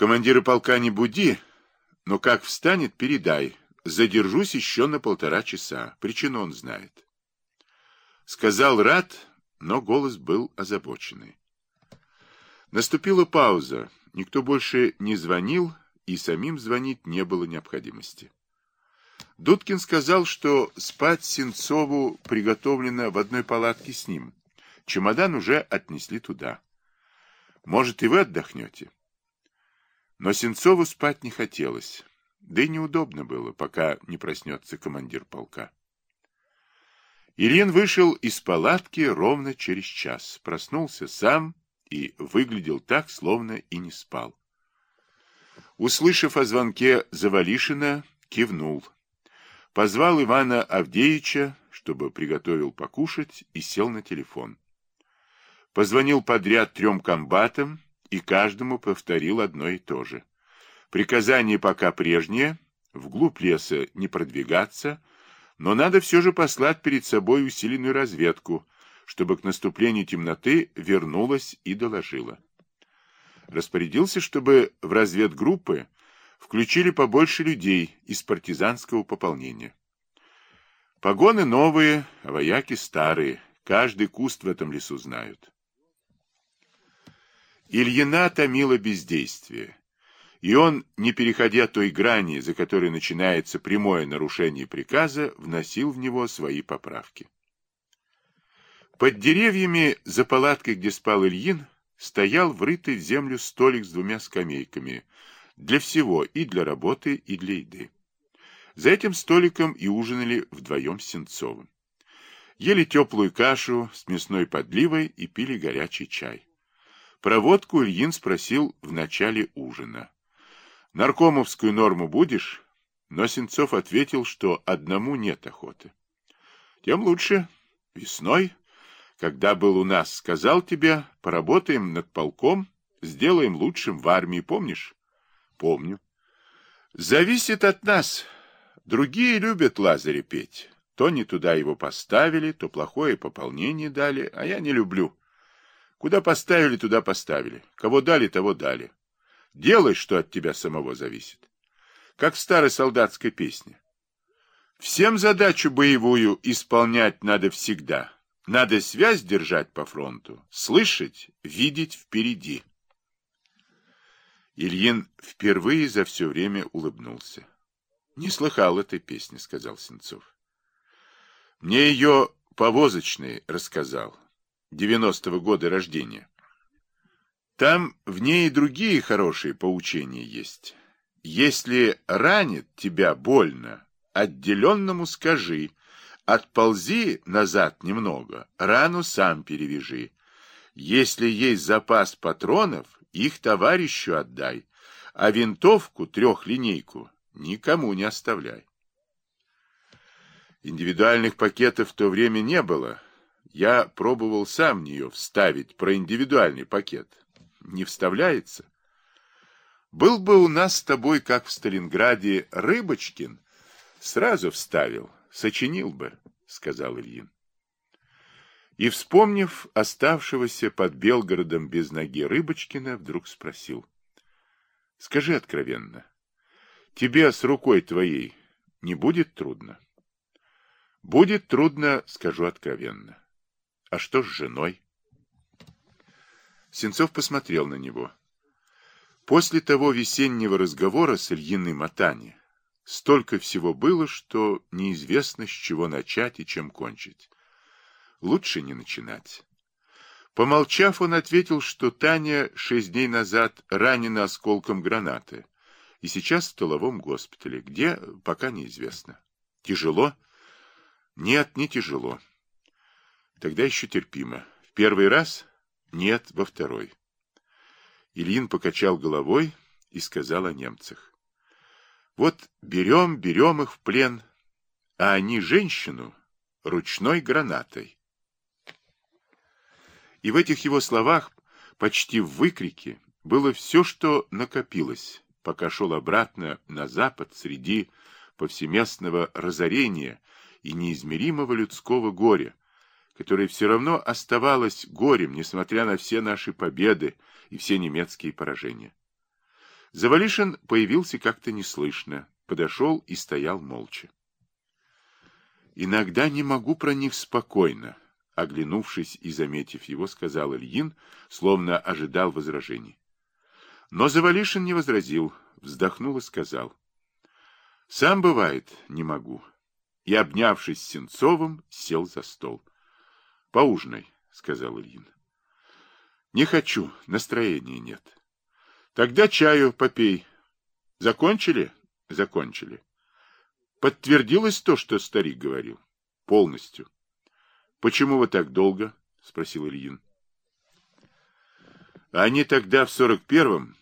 Командира полка не буди, но как встанет, передай. Задержусь еще на полтора часа. Причину он знает. Сказал рад, но голос был озабоченный. Наступила пауза. Никто больше не звонил, и самим звонить не было необходимости. Дудкин сказал, что спать Сенцову приготовлено в одной палатке с ним. Чемодан уже отнесли туда. Может, и вы отдохнете? Но Сенцову спать не хотелось. Да и неудобно было, пока не проснется командир полка. Ильин вышел из палатки ровно через час. Проснулся сам и выглядел так, словно и не спал. Услышав о звонке Завалишина, кивнул. Позвал Ивана Авдеевича, чтобы приготовил покушать, и сел на телефон. Позвонил подряд трем комбатам и каждому повторил одно и то же. Приказание пока прежнее, вглубь леса не продвигаться, но надо все же послать перед собой усиленную разведку, чтобы к наступлению темноты вернулась и доложила. Распорядился, чтобы в разведгруппы включили побольше людей из партизанского пополнения. Погоны новые, а вояки старые, каждый куст в этом лесу знают. Ильина томила бездействие, и он, не переходя той грани, за которой начинается прямое нарушение приказа, вносил в него свои поправки. Под деревьями за палаткой, где спал Ильин, стоял врытый в землю столик с двумя скамейками, для всего, и для работы, и для еды. За этим столиком и ужинали вдвоем с Сенцовым. Ели теплую кашу с мясной подливой и пили горячий чай. Проводку Ильин спросил в начале ужина. «Наркомовскую норму будешь?» Но Сенцов ответил, что одному нет охоты. «Тем лучше. Весной, когда был у нас, сказал тебе, поработаем над полком, сделаем лучшим в армии, помнишь?» «Помню». «Зависит от нас. Другие любят Лазаря петь. То не туда его поставили, то плохое пополнение дали, а я не люблю». Куда поставили, туда поставили. Кого дали, того дали. Делай, что от тебя самого зависит. Как в старой солдатской песне. Всем задачу боевую исполнять надо всегда. Надо связь держать по фронту, слышать, видеть впереди. Ильин впервые за все время улыбнулся. — Не слыхал этой песни, — сказал Сенцов. — Мне ее повозочный рассказал девяностого года рождения. Там в ней и другие хорошие поучения есть. Если ранит тебя больно, отделенному скажи, отползи назад немного, рану сам перевяжи. Если есть запас патронов, их товарищу отдай, а винтовку трехлинейку никому не оставляй. Индивидуальных пакетов в то время не было, я пробовал сам в нее вставить про индивидуальный пакет. Не вставляется. Был бы у нас с тобой, как в Сталинграде, Рыбочкин, сразу вставил, сочинил бы, сказал Ильин. И, вспомнив оставшегося под Белгородом без ноги Рыбочкина, вдруг спросил. — Скажи откровенно, тебе с рукой твоей не будет трудно? — Будет трудно, скажу откровенно. А что с женой? Сенцов посмотрел на него. После того весеннего разговора с Ильиным о столько всего было, что неизвестно, с чего начать и чем кончить. Лучше не начинать. Помолчав, он ответил, что Таня шесть дней назад ранена осколком гранаты и сейчас в столовом госпитале, где, пока неизвестно. Тяжело? Нет, не тяжело. Тогда еще терпимо. В первый раз? Нет, во второй. Ильин покачал головой и сказал о немцах. Вот берем, берем их в плен, а они женщину ручной гранатой. И в этих его словах, почти в выкрике, было все, что накопилось, пока шел обратно на запад среди повсеместного разорения и неизмеримого людского горя, которое все равно оставалось горем, несмотря на все наши победы и все немецкие поражения. Завалишин появился как-то неслышно, подошел и стоял молча. «Иногда не могу про них спокойно», — оглянувшись и заметив его, сказал Ильин, словно ожидал возражений. Но Завалишин не возразил, вздохнул и сказал. «Сам, бывает, не могу». И, обнявшись с Сенцовым, сел за стол. «Поужинай», — сказал Ильин. «Не хочу, настроения нет». «Тогда чаю попей». «Закончили?» «Закончили». «Подтвердилось то, что старик говорил?» «Полностью». «Почему вы так долго?» — спросил Ильин. Они тогда в сорок первом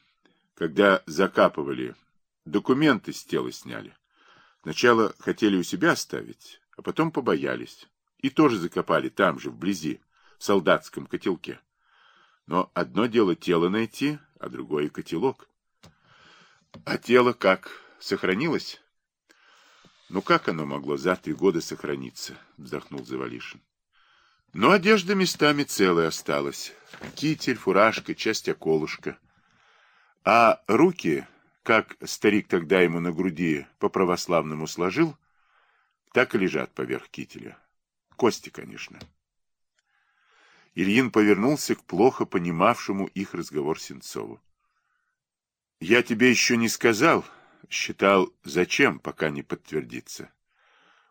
когда закапывали, документы с тела сняли. Сначала хотели у себя оставить, а потом побоялись. И тоже закопали там же, вблизи, в солдатском котелке. Но одно дело тело найти, а другое котелок. А тело как? Сохранилось? Ну как оно могло за три года сохраниться? Вздохнул Завалишин. Но одежда местами целая осталась. Китель, фуражка, часть околышка. А руки, как старик тогда ему на груди по-православному сложил, так и лежат поверх кителя. Кости, конечно. Ильин повернулся к плохо понимавшему их разговор Сенцову. «Я тебе еще не сказал. Считал, зачем, пока не подтвердится.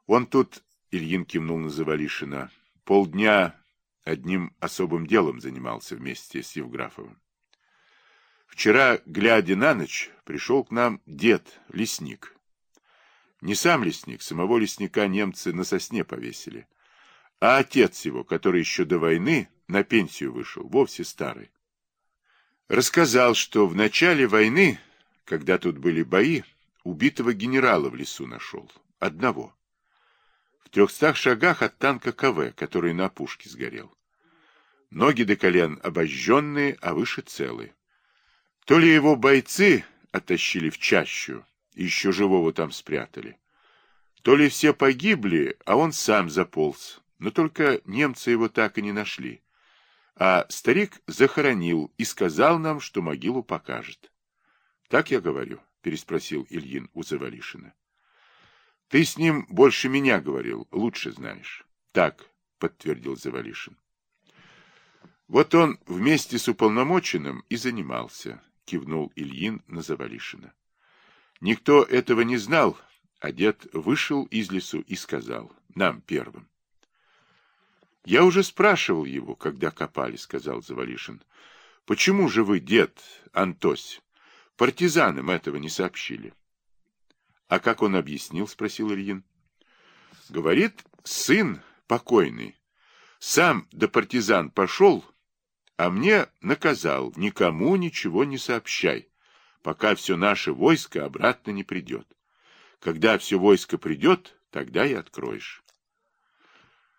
Он тут, — Ильин кивнул на Завалишина, — полдня одним особым делом занимался вместе с Евграфовым. Вчера, глядя на ночь, пришел к нам дед, лесник. Не сам лесник, самого лесника немцы на сосне повесили, а отец его, который еще до войны на пенсию вышел, вовсе старый. Рассказал, что в начале войны, когда тут были бои, убитого генерала в лесу нашел, одного. В трехстах шагах от танка КВ, который на пушке сгорел. Ноги до колен обожженные, а выше целые. То ли его бойцы оттащили в чащу и еще живого там спрятали, то ли все погибли, а он сам заполз, но только немцы его так и не нашли. А старик захоронил и сказал нам, что могилу покажет. — Так я говорю? — переспросил Ильин у Завалишина. — Ты с ним больше меня говорил, лучше знаешь. — Так, — подтвердил Завалишин. Вот он вместе с уполномоченным и занимался кивнул Ильин на Завалишина. Никто этого не знал, а дед вышел из лесу и сказал, нам первым. Я уже спрашивал его, когда копали, сказал Завалишин. Почему же вы, дед, Антось, партизанам этого не сообщили? А как он объяснил, спросил Ильин. Говорит, сын покойный, сам до партизан пошел, а мне наказал, никому ничего не сообщай, пока все наше войско обратно не придет. Когда все войско придет, тогда и откроешь.